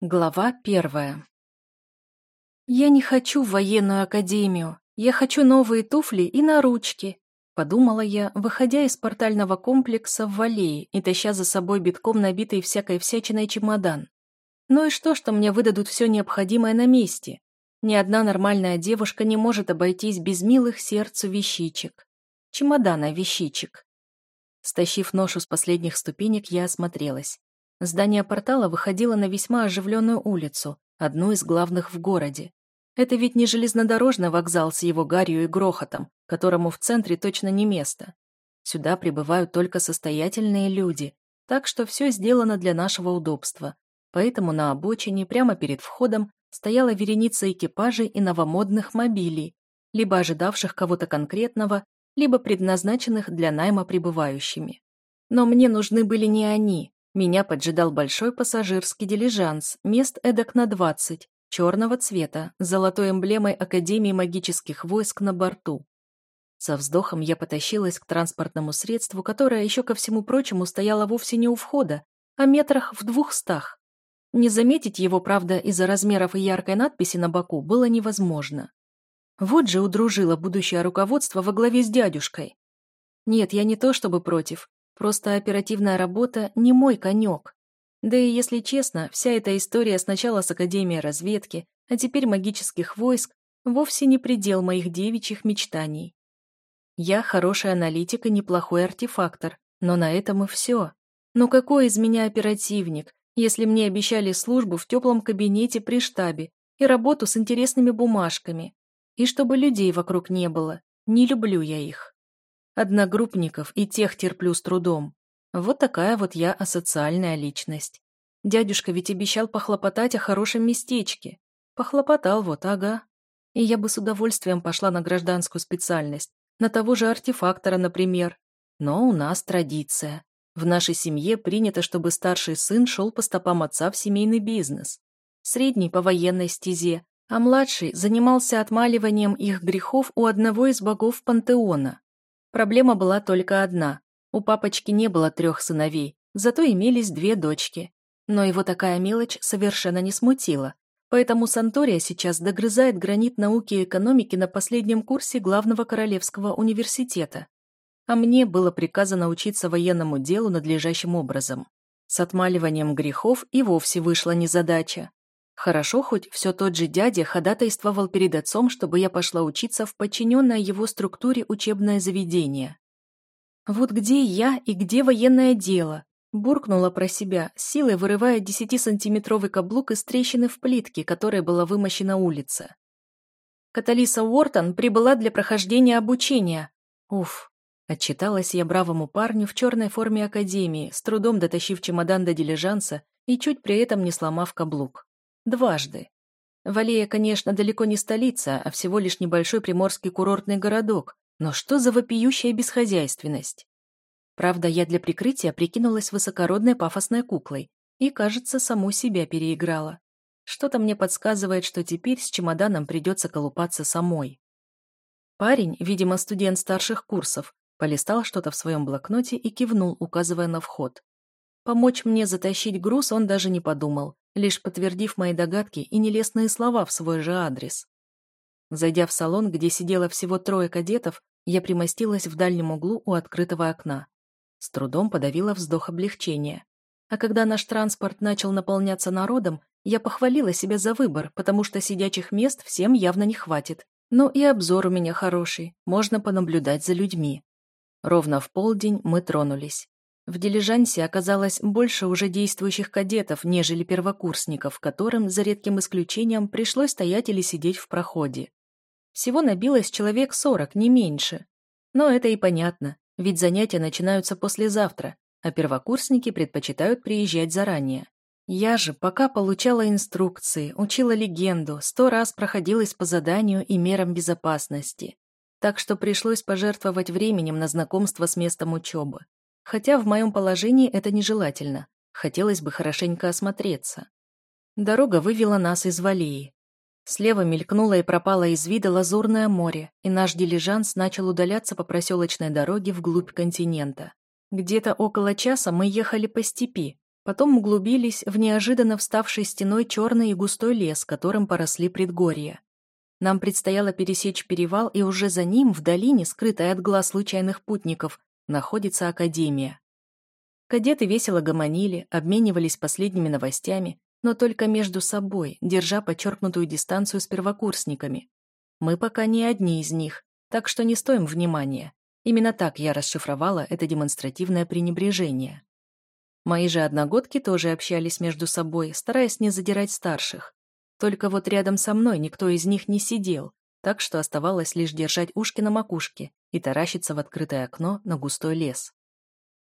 Глава первая «Я не хочу в военную академию. Я хочу новые туфли и наручки», подумала я, выходя из портального комплекса в Валее и таща за собой битком набитый всякой всячиной чемодан. Ну и что, что мне выдадут все необходимое на месте? Ни одна нормальная девушка не может обойтись без милых сердцу вещичек. Чемодана вещичек. Стащив ношу с последних ступенек, я осмотрелась. Здание портала выходило на весьма оживленную улицу, одну из главных в городе. Это ведь не железнодорожный вокзал с его гарью и грохотом, которому в центре точно не место. Сюда прибывают только состоятельные люди, так что все сделано для нашего удобства. Поэтому на обочине, прямо перед входом, стояла вереница экипажей и новомодных мобилей, либо ожидавших кого-то конкретного, либо предназначенных для найма прибывающими. Но мне нужны были не они, меня поджидал большой пассажирский дилижанс, мест эдак на 20, черного цвета, с золотой эмблемой Академии магических войск на борту. Со вздохом я потащилась к транспортному средству, которое еще ко всему прочему стояло вовсе не у входа, а метрах в двухстах. Не заметить его, правда, из-за размеров и яркой надписи на боку было невозможно. Вот же удружила будущее руководство во главе с дядюшкой. Нет, я не то чтобы против, Просто оперативная работа не мой конек. Да и, если честно, вся эта история сначала с Академией разведки, а теперь магических войск, вовсе не предел моих девичьих мечтаний. Я хороший аналитик и неплохой артефактор, но на этом и все. Но какой из меня оперативник, если мне обещали службу в теплом кабинете при штабе и работу с интересными бумажками, и чтобы людей вокруг не было, не люблю я их. Одногруппников и тех терплю с трудом. Вот такая вот я асоциальная личность. Дядюшка ведь обещал похлопотать о хорошем местечке. Похлопотал вот, ага. И я бы с удовольствием пошла на гражданскую специальность, на того же артефактора, например. Но у нас традиция. В нашей семье принято, чтобы старший сын шел по стопам отца в семейный бизнес. Средний по военной стезе, а младший занимался отмаливанием их грехов у одного из богов пантеона. Проблема была только одна. У папочки не было трех сыновей, зато имелись две дочки. Но его такая мелочь совершенно не смутила. Поэтому Сантория сейчас догрызает гранит науки и экономики на последнем курсе главного королевского университета. А мне было приказано учиться военному делу надлежащим образом. С отмаливанием грехов и вовсе вышла незадача. Хорошо, хоть все тот же дядя ходатайствовал перед отцом, чтобы я пошла учиться в подчиненное его структуре учебное заведение. Вот где я и где военное дело? Буркнула про себя, силой вырывая десятисантиметровый каблук из трещины в плитке, которой была вымощена улица. Каталиса Уортон прибыла для прохождения обучения. Уф, отчиталась я бравому парню в черной форме академии, с трудом дотащив чемодан до дилижанса и чуть при этом не сломав каблук. Дважды. Валея, конечно, далеко не столица, а всего лишь небольшой приморский курортный городок, но что за вопиющая бесхозяйственность? Правда, я для прикрытия прикинулась высокородной пафосной куклой и, кажется, саму себя переиграла. Что-то мне подсказывает, что теперь с чемоданом придется колупаться самой. Парень, видимо, студент старших курсов, полистал что-то в своем блокноте и кивнул, указывая на вход. Помочь мне затащить груз он даже не подумал, лишь подтвердив мои догадки и нелестные слова в свой же адрес. Зайдя в салон, где сидело всего трое кадетов, я примостилась в дальнем углу у открытого окна. С трудом подавила вздох облегчения. А когда наш транспорт начал наполняться народом, я похвалила себя за выбор, потому что сидячих мест всем явно не хватит. Ну и обзор у меня хороший, можно понаблюдать за людьми. Ровно в полдень мы тронулись. В дилижансе оказалось больше уже действующих кадетов, нежели первокурсников, которым, за редким исключением, пришлось стоять или сидеть в проходе. Всего набилось человек сорок, не меньше. Но это и понятно, ведь занятия начинаются послезавтра, а первокурсники предпочитают приезжать заранее. Я же пока получала инструкции, учила легенду, сто раз проходилась по заданию и мерам безопасности. Так что пришлось пожертвовать временем на знакомство с местом учебы. Хотя в моем положении это нежелательно. Хотелось бы хорошенько осмотреться. Дорога вывела нас из Валии. Слева мелькнуло и пропало из вида лазурное море, и наш дилижанс начал удаляться по проселочной дороге вглубь континента. Где-то около часа мы ехали по степи, Потом углубились в неожиданно вставший стеной черный и густой лес, которым поросли предгорья. Нам предстояло пересечь перевал, и уже за ним, в долине, скрытой от глаз случайных путников, находится Академия. Кадеты весело гомонили, обменивались последними новостями, но только между собой, держа подчеркнутую дистанцию с первокурсниками. Мы пока не одни из них, так что не стоим внимания. Именно так я расшифровала это демонстративное пренебрежение. Мои же одногодки тоже общались между собой, стараясь не задирать старших. Только вот рядом со мной никто из них не сидел, так что оставалось лишь держать ушки на макушке и таращиться в открытое окно на густой лес.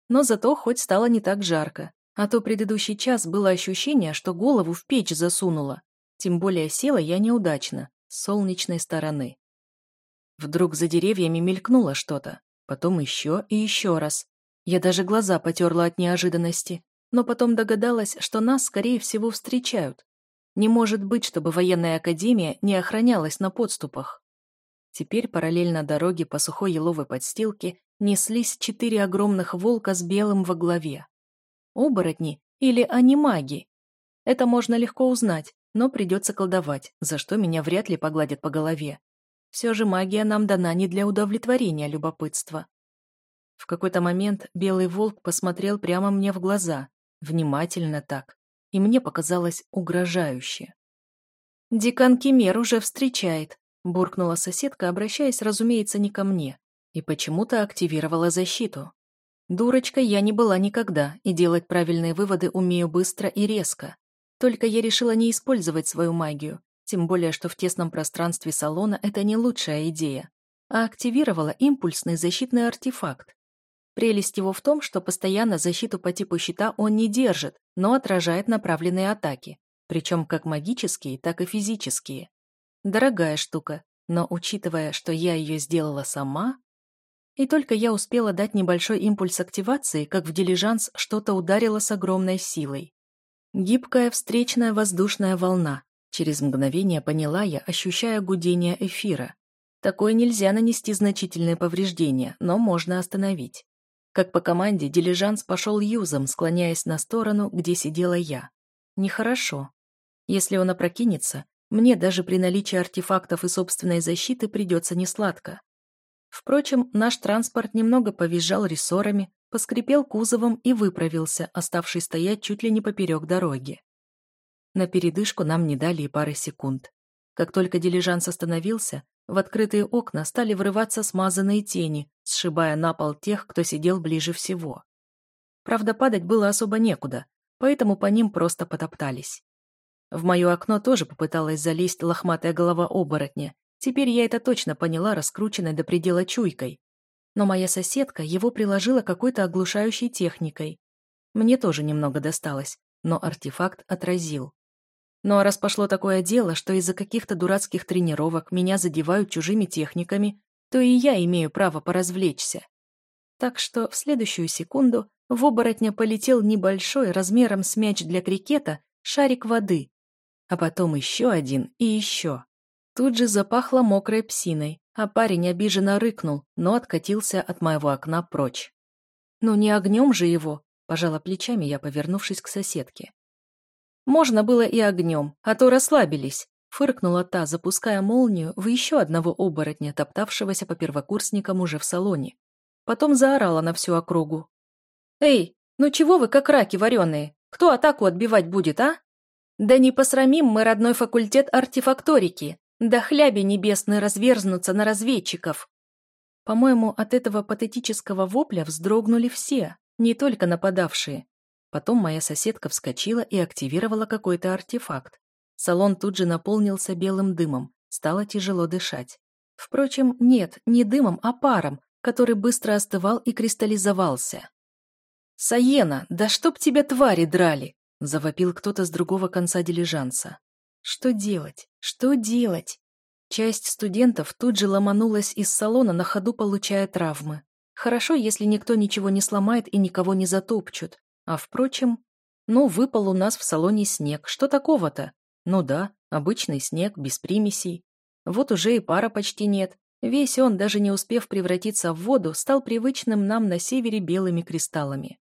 Но зато хоть стало не так жарко, а то предыдущий час было ощущение, что голову в печь засунуло. Тем более села я неудачно, с солнечной стороны. Вдруг за деревьями мелькнуло что-то, потом еще и еще раз. Я даже глаза потерла от неожиданности, но потом догадалась, что нас, скорее всего, встречают. Не может быть, чтобы военная академия не охранялась на подступах. Теперь параллельно дороге по сухой еловой подстилке неслись четыре огромных волка с белым во главе. Оборотни или анимаги? Это можно легко узнать, но придется колдовать, за что меня вряд ли погладят по голове. Все же магия нам дана не для удовлетворения любопытства. В какой-то момент белый волк посмотрел прямо мне в глаза, внимательно так, и мне показалось угрожающе. «Декан Кемер уже встречает», — буркнула соседка, обращаясь, разумеется, не ко мне, и почему-то активировала защиту. Дурочка я не была никогда, и делать правильные выводы умею быстро и резко. Только я решила не использовать свою магию, тем более, что в тесном пространстве салона это не лучшая идея, а активировала импульсный защитный артефакт. Прелесть его в том, что постоянно защиту по типу щита он не держит, но отражает направленные атаки, причем как магические, так и физические. Дорогая штука, но учитывая, что я ее сделала сама... И только я успела дать небольшой импульс активации, как в дилижанс что-то ударило с огромной силой. Гибкая встречная воздушная волна. Через мгновение поняла я, ощущая гудение эфира. Такое нельзя нанести значительные повреждения, но можно остановить. Как по команде, дилижанс пошел юзом, склоняясь на сторону, где сидела я. Нехорошо. Если он опрокинется, мне даже при наличии артефактов и собственной защиты придется несладко. Впрочем, наш транспорт немного повизжал рессорами, поскрипел кузовом и выправился, оставший стоять чуть ли не поперек дороги. На передышку нам не дали и пары секунд. Как только дилижанс остановился, в открытые окна стали врываться смазанные тени, сшибая на пол тех, кто сидел ближе всего. Правда, падать было особо некуда, поэтому по ним просто потоптались. В мое окно тоже попыталась залезть лохматая голова оборотня. Теперь я это точно поняла, раскрученной до предела чуйкой но моя соседка его приложила какой-то оглушающей техникой. Мне тоже немного досталось, но артефакт отразил. Ну а раз пошло такое дело, что из-за каких-то дурацких тренировок меня задевают чужими техниками, то и я имею право поразвлечься. Так что в следующую секунду в оборотня полетел небольшой, размером с мяч для крикета, шарик воды, а потом еще один и еще. Тут же запахло мокрой псиной, а парень обиженно рыкнул, но откатился от моего окна прочь. «Ну не огнем же его!» – пожала плечами я, повернувшись к соседке. «Можно было и огнем, а то расслабились», – фыркнула та, запуская молнию в еще одного оборотня, топтавшегося по первокурсникам уже в салоне. Потом заорала на всю округу. «Эй, ну чего вы как раки вареные? Кто атаку отбивать будет, а? Да не посрамим мы родной факультет артефакторики, да хляби небесные разверзнутся на разведчиков. По-моему, от этого патетического вопля вздрогнули все, не только нападавшие. Потом моя соседка вскочила и активировала какой-то артефакт. Салон тут же наполнился белым дымом, стало тяжело дышать. Впрочем, нет, не дымом, а паром, который быстро остывал и кристаллизовался. «Саена, да чтоб тебя твари драли!» – завопил кто-то с другого конца дилижанса. Что делать? Что делать? Часть студентов тут же ломанулась из салона, на ходу получая травмы. Хорошо, если никто ничего не сломает и никого не затопчут. А впрочем, ну, выпал у нас в салоне снег. Что такого-то? Ну да, обычный снег, без примесей. Вот уже и пара почти нет. Весь он, даже не успев превратиться в воду, стал привычным нам на севере белыми кристаллами.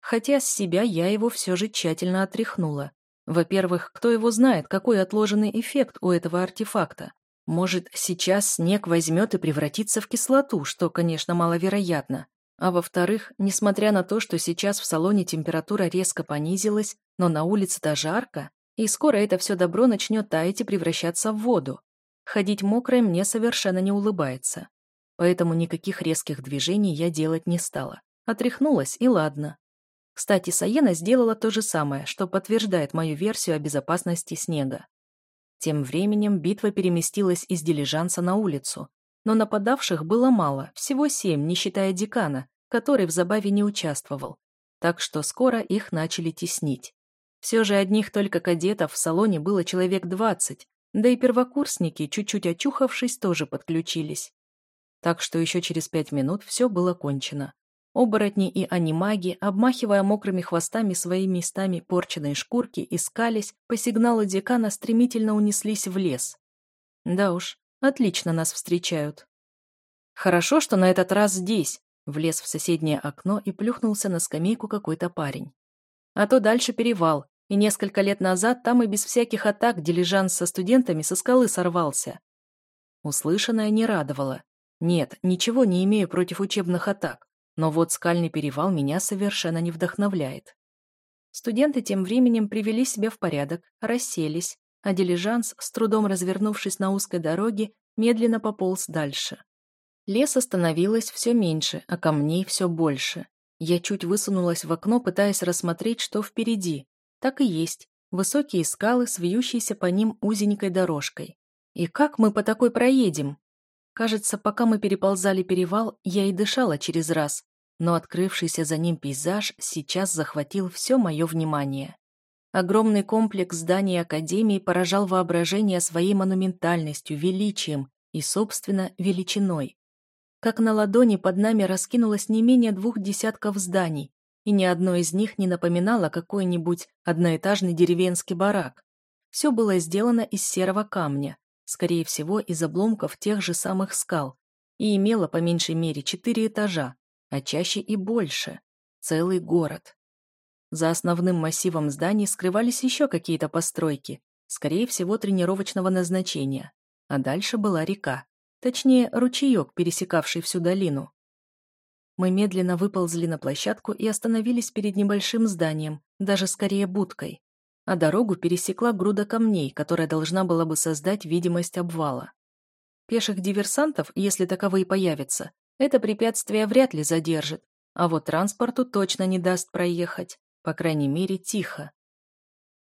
Хотя с себя я его все же тщательно отряхнула. Во-первых, кто его знает, какой отложенный эффект у этого артефакта. Может, сейчас снег возьмет и превратится в кислоту, что, конечно, маловероятно. А во-вторых, несмотря на то, что сейчас в салоне температура резко понизилась, но на улице-то жарко, и скоро это все добро начнет таять и превращаться в воду. Ходить мокрой мне совершенно не улыбается. Поэтому никаких резких движений я делать не стала. Отряхнулась, и ладно. Кстати, Саена сделала то же самое, что подтверждает мою версию о безопасности снега. Тем временем битва переместилась из дилижанса на улицу. Но нападавших было мало, всего семь, не считая декана, который в забаве не участвовал. Так что скоро их начали теснить. Все же одних только кадетов в салоне было человек двадцать, да и первокурсники, чуть-чуть очухавшись, тоже подключились. Так что еще через пять минут все было кончено. Оборотни и анимаги, обмахивая мокрыми хвостами своими местами порченной шкурки, искались, по сигналу декана стремительно унеслись в лес. Да уж, отлично нас встречают. Хорошо, что на этот раз здесь, влез в соседнее окно и плюхнулся на скамейку какой-то парень. А то дальше перевал, и несколько лет назад там и без всяких атак дилижанс со студентами со скалы сорвался. Услышанное не радовало. Нет, ничего не имею против учебных атак, но вот скальный перевал меня совершенно не вдохновляет. Студенты тем временем привели себя в порядок, расселись, а дилижанс, с трудом развернувшись на узкой дороге, медленно пополз дальше. Леса становилось все меньше, а камней все больше. Я чуть высунулась в окно, пытаясь рассмотреть, что впереди, так и есть. Высокие скалы с по ним узенькой дорожкой. И как мы по такой проедем? Кажется, пока мы переползали перевал, я и дышала через раз, но открывшийся за ним пейзаж сейчас захватил все мое внимание. Огромный комплекс зданий Академии поражал воображение своей монументальностью, величием и, собственно, величиной. Как на ладони под нами раскинулось не менее двух десятков зданий, и ни одно из них не напоминало какой-нибудь одноэтажный деревенский барак. Все было сделано из серого камня, скорее всего, из обломков тех же самых скал, и имело по меньшей мере четыре этажа, а чаще и больше. Целый город. За основным массивом зданий скрывались еще какие-то постройки, скорее всего, тренировочного назначения. А дальше была река, точнее, ручеек, пересекавший всю долину. Мы медленно выползли на площадку и остановились перед небольшим зданием, даже скорее будкой. А дорогу пересекла груда камней, которая должна была бы создать видимость обвала. Пеших диверсантов, если таковые появятся, это препятствие вряд ли задержит, а вот транспорту точно не даст проехать, по крайней мере, тихо.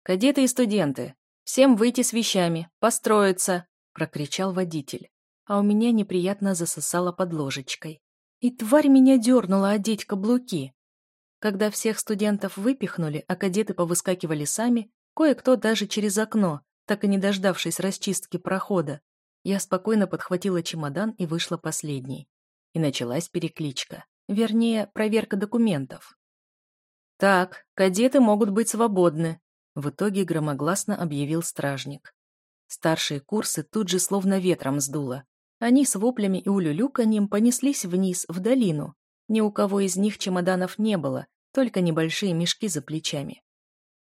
«Кадеты и студенты, всем выйти с вещами, построиться!» – прокричал водитель, а у меня неприятно засосало под ложечкой. И тварь меня дернула одеть каблуки. Когда всех студентов выпихнули, а кадеты повыскакивали сами, кое-кто даже через окно, так и не дождавшись расчистки прохода, я спокойно подхватила чемодан и вышла последней. И началась перекличка. Вернее, проверка документов. «Так, кадеты могут быть свободны», — в итоге громогласно объявил стражник. Старшие курсы тут же словно ветром сдуло. Они с воплями и улюлюканьем понеслись вниз, в долину. Ни у кого из них чемоданов не было, только небольшие мешки за плечами.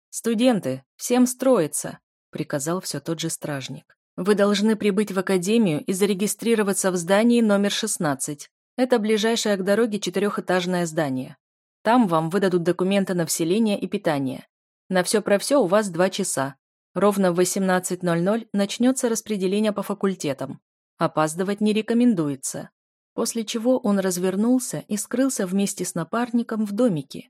«Студенты, всем строиться!» — приказал все тот же стражник. «Вы должны прибыть в академию и зарегистрироваться в здании номер 16. Это ближайшее к дороге четырехэтажное здание. Там вам выдадут документы на вселение и питание. На все про все у вас два часа. Ровно в 18.00 начнется распределение по факультетам. Опаздывать не рекомендуется. После чего он развернулся и скрылся вместе с напарником в домике.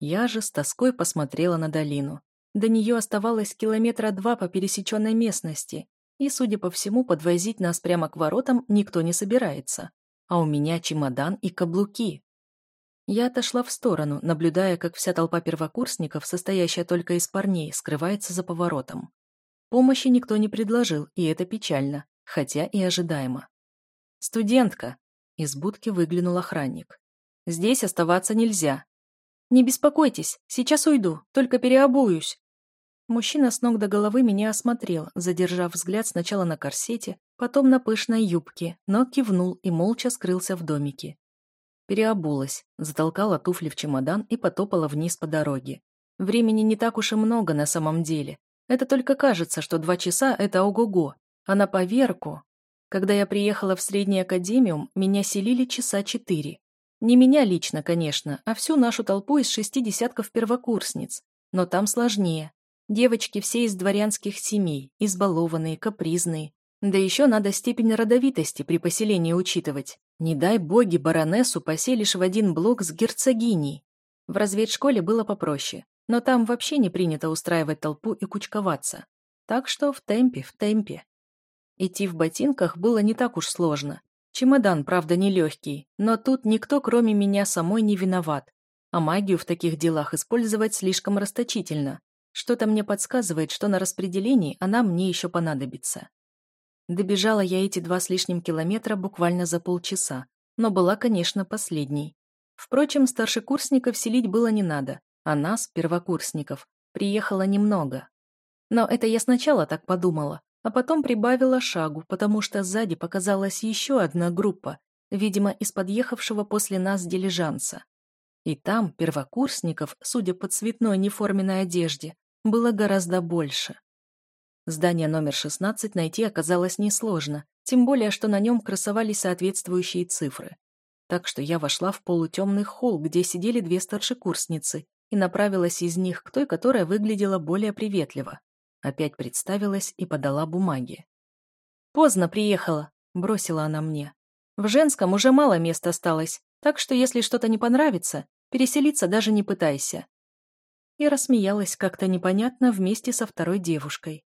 Я же с тоской посмотрела на долину. До нее оставалось километра два по пересеченной местности, и, судя по всему, подвозить нас прямо к воротам никто не собирается. А у меня чемодан и каблуки. Я отошла в сторону, наблюдая, как вся толпа первокурсников, состоящая только из парней, скрывается за поворотом. Помощи никто не предложил, и это печально хотя и ожидаемо. «Студентка!» – из будки выглянул охранник. «Здесь оставаться нельзя». «Не беспокойтесь, сейчас уйду, только переобуюсь». Мужчина с ног до головы меня осмотрел, задержав взгляд сначала на корсете, потом на пышной юбке, но кивнул и молча скрылся в домике. Переобулась, затолкала туфли в чемодан и потопала вниз по дороге. Времени не так уж и много на самом деле. Это только кажется, что два часа – это ого-го, а на поверку... Когда я приехала в средний академиум, меня селили часа четыре. Не меня лично, конечно, а всю нашу толпу из шести десятков первокурсниц. Но там сложнее. Девочки все из дворянских семей, избалованные, капризные. Да еще надо степень родовитости при поселении учитывать. Не дай боги баронессу поселишь в один блок с герцогиней. В разведшколе было попроще, но там вообще не принято устраивать толпу и кучковаться. Так что в темпе, в темпе. Идти в ботинках было не так уж сложно. Чемодан, правда, нелегкий, но тут никто, кроме меня самой, не виноват. А магию в таких делах использовать слишком расточительно. Что-то мне подсказывает, что на распределении она мне еще понадобится. Добежала я эти два с лишним километра буквально за полчаса, но была, конечно, последней. Впрочем, старшекурсников селить было не надо, а нас, первокурсников, приехало немного. Но это я сначала так подумала, а потом прибавила шагу, потому что сзади показалась еще одна группа, видимо, из подъехавшего после нас дилижанса. И там первокурсников, судя по цветной неформенной одежде, было гораздо больше. Здание номер 16 найти оказалось несложно, тем более, что на нем красовались соответствующие цифры. Так что я вошла в полутемный холл, где сидели две старшекурсницы, и направилась из них к той, которая выглядела более приветливо. Опять представилась и подала бумаги. «Поздно приехала», — бросила она мне. «В женском уже мало мест осталось, так что если что-то не понравится, переселиться даже не пытайся». И рассмеялась как-то непонятно вместе со второй девушкой.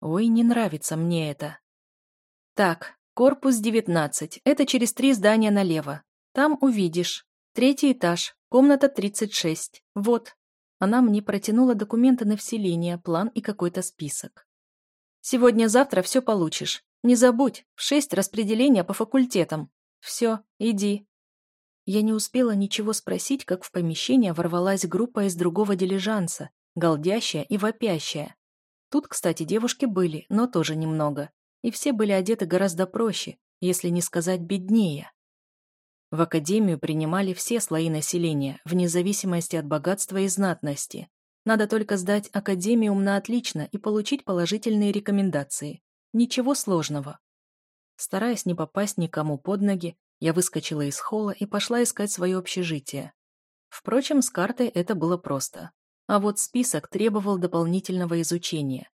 «Ой, не нравится мне это». «Так, корпус 19, это через три здания налево. Там увидишь. Третий этаж, комната 36. Вот, она мне протянула документы на вселение, план и какой-то список. «Сегодня-завтра все получишь. Не забудь, в шесть распределения по факультетам. Все, иди». Я не успела ничего спросить, как в помещение ворвалась группа из другого дилижанса, голдящая и вопящая. Тут, кстати, девушки были, но тоже немного. И все были одеты гораздо проще, если не сказать беднее. В академию принимали все слои населения, вне зависимости от богатства и знатности. Надо только сдать академиум на отлично и получить положительные рекомендации. Ничего сложного. Стараясь не попасть никому под ноги, я выскочила из холла и пошла искать свое общежитие. Впрочем, с картой это было просто. А вот список требовал дополнительного изучения.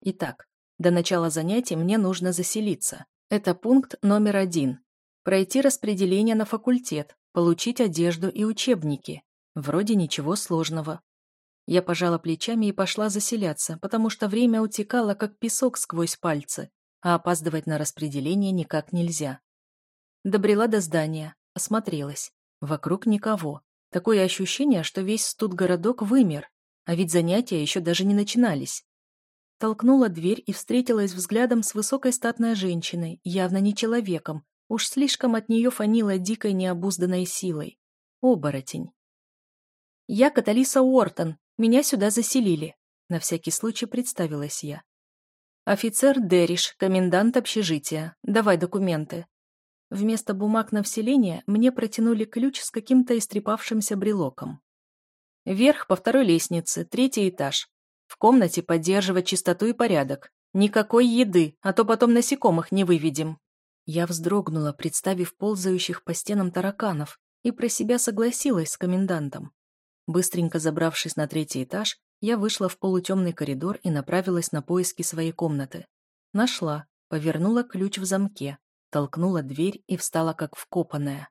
Итак, до начала занятий мне нужно заселиться. Это пункт номер один пройти распределение на факультет, получить одежду и учебники. Вроде ничего сложного. Я пожала плечами и пошла заселяться, потому что время утекало, как песок сквозь пальцы, а опаздывать на распределение никак нельзя. Добрела до здания, осмотрелась. Вокруг никого. Такое ощущение, что весь студгородок вымер, а ведь занятия еще даже не начинались. Толкнула дверь и встретилась взглядом с высокой статной женщиной, явно не человеком, Уж слишком от нее фанило дикой необузданной силой. Оборотень. «Я Каталиса Уортон. Меня сюда заселили», — на всякий случай представилась я. «Офицер Дериш, комендант общежития. Давай документы». Вместо бумаг на вселение мне протянули ключ с каким-то истрепавшимся брелоком. Вверх по второй лестнице, третий этаж. В комнате поддерживать чистоту и порядок. Никакой еды, а то потом насекомых не выведем. Я вздрогнула, представив ползающих по стенам тараканов, и про себя согласилась с комендантом. Быстренько забравшись на третий этаж, я вышла в полутемный коридор и направилась на поиски своей комнаты. Нашла, повернула ключ в замке, толкнула дверь и встала как вкопанная.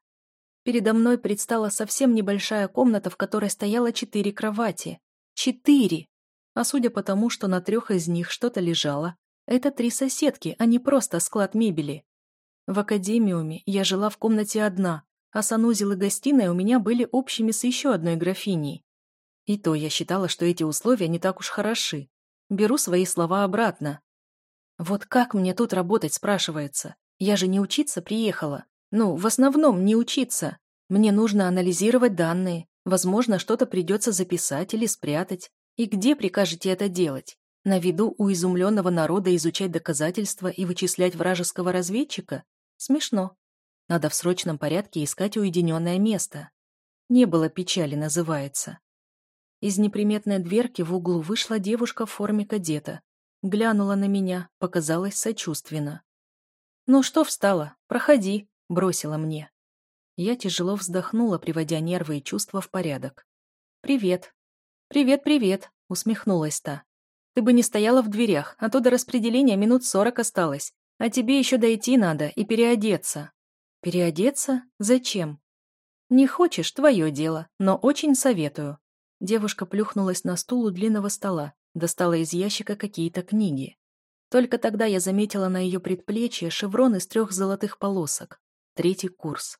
Передо мной предстала совсем небольшая комната, в которой стояло четыре кровати. Четыре! А судя по тому, что на трех из них что-то лежало, это три соседки, а не просто склад мебели. В академиуме я жила в комнате одна, а санузел и гостиная у меня были общими с еще одной графиней. И то я считала, что эти условия не так уж хороши. Беру свои слова обратно. Вот как мне тут работать, спрашивается? Я же не учиться приехала. Ну, в основном не учиться. Мне нужно анализировать данные. Возможно, что-то придется записать или спрятать. И где прикажете это делать? На виду у изумленного народа изучать доказательства и вычислять вражеского разведчика? Смешно. Надо в срочном порядке искать уединенное место. Не было печали, называется. Из неприметной дверки в углу вышла девушка в форме кадета. Глянула на меня, показалась сочувственно. «Ну что встала? Проходи», — бросила мне. Я тяжело вздохнула, приводя нервы и чувства в порядок. «Привет». «Привет, привет», — усмехнулась та. «Ты бы не стояла в дверях, а то до распределения минут сорок осталось. А тебе еще дойти надо и переодеться». «Переодеться? Зачем?» «Не хочешь, твое дело, но очень советую». Девушка плюхнулась на стул у длинного стола, достала из ящика какие-то книги. Только тогда я заметила на ее предплечье шеврон из трех золотых полосок. Третий курс.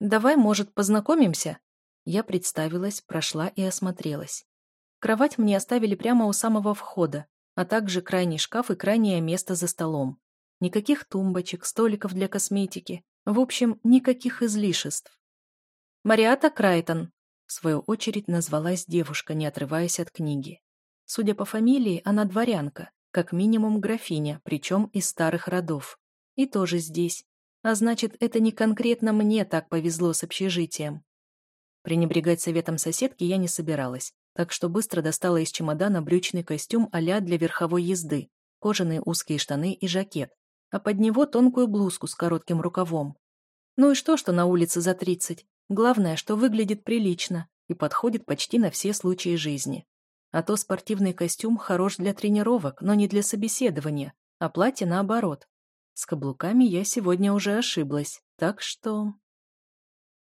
«Давай, может, познакомимся?» Я представилась, прошла и осмотрелась. Кровать мне оставили прямо у самого входа, а также крайний шкаф и крайнее место за столом. Никаких тумбочек, столиков для косметики. В общем, никаких излишеств. «Мариата Крайтон», — в свою очередь назвалась девушка, не отрываясь от книги. Судя по фамилии, она дворянка, как минимум графиня, причем из старых родов. И тоже здесь, а значит, это не конкретно мне так повезло с общежитием. Пренебрегать советом соседки я не собиралась, так что быстро достала из чемодана брючный костюм а для верховой езды, кожаные узкие штаны и жакет, а под него тонкую блузку с коротким рукавом. Ну и что, что на улице за тридцать? Главное, что выглядит прилично и подходит почти на все случаи жизни. А то спортивный костюм хорош для тренировок, но не для собеседования, а платье наоборот. С каблуками я сегодня уже ошиблась, так что...